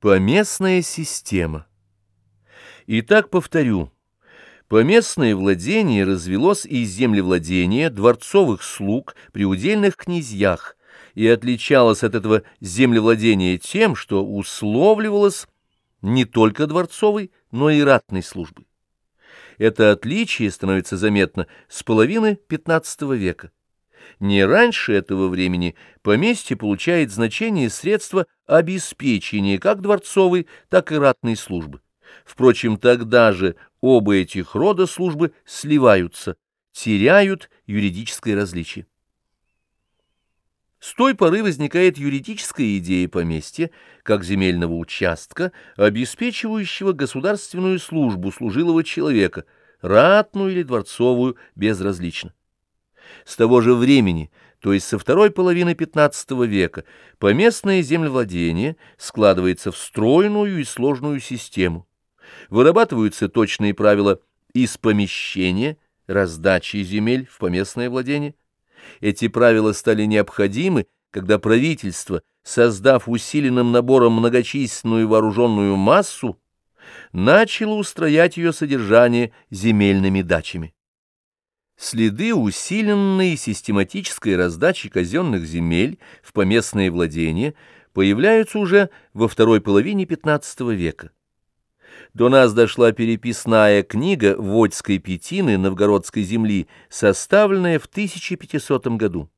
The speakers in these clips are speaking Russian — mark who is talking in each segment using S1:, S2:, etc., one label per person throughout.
S1: Поместная система. Итак, повторю. Поместное владение развелось из землевладения дворцовых слуг при удельных князьях и отличалось от этого землевладения тем, что условливалось не только дворцовой, но и ратной службой. Это отличие становится заметно с половины XV века. Не раньше этого времени поместье получает значение средства обеспечения как дворцовой, так и ратной службы. Впрочем, тогда же оба этих рода службы сливаются, теряют юридическое различие. С той поры возникает юридическая идея поместья, как земельного участка, обеспечивающего государственную службу служилого человека, ратную или дворцовую, безразлично. С того же времени, то есть со второй половины XV века, поместное землевладение складывается в стройную и сложную систему. Вырабатываются точные правила из помещения, раздачи земель в поместное владение. Эти правила стали необходимы, когда правительство, создав усиленным набором многочисленную вооруженную массу, начало устроять ее содержание земельными дачами. Следы усиленной систематической раздачи казенных земель в поместное владение появляются уже во второй половине XV века. До нас дошла переписная книга Водской Петины новгородской земли, составленная в 1500 году.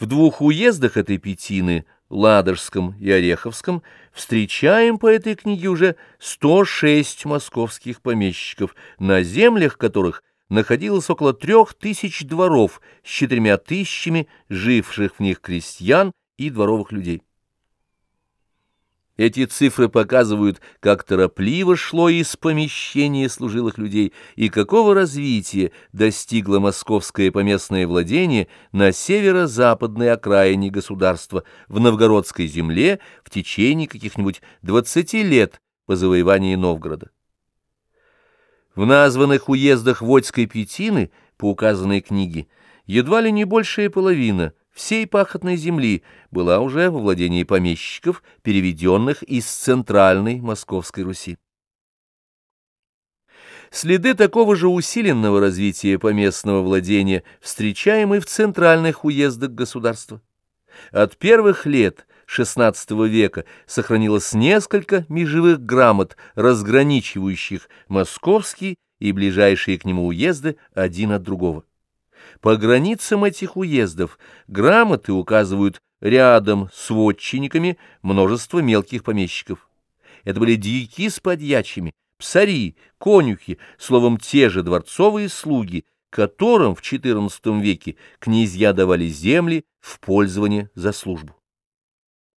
S1: В двух уездах этой Петины, Ладожском и Ореховском, встречаем по этой книге уже 106 московских помещиков, на землях которых находилось около трех тысяч дворов с четырьмя тысячами живших в них крестьян и дворовых людей. Эти цифры показывают, как торопливо шло из помещения служилых людей и какого развития достигло московское поместное владение на северо-западной окраине государства в новгородской земле в течение каких-нибудь двадцати лет по завоевании Новгорода. В названных уездах Водской Петины, по указанной книге, едва ли не большая половина всей пахотной земли была уже во владении помещиков, переведенных из центральной Московской Руси. Следы такого же усиленного развития поместного владения встречаем и в центральных уездах государства. От первых лет XVI века сохранилось несколько межевых грамот, разграничивающих московские и ближайшие к нему уезды один от другого. По границам этих уездов грамоты указывают рядом с вотчинниками множество мелких помещиков. Это были дьяки с подьячими, псари, конюхи, словом, те же дворцовые слуги, которым в XIV веке князья давали земли в пользование за службу.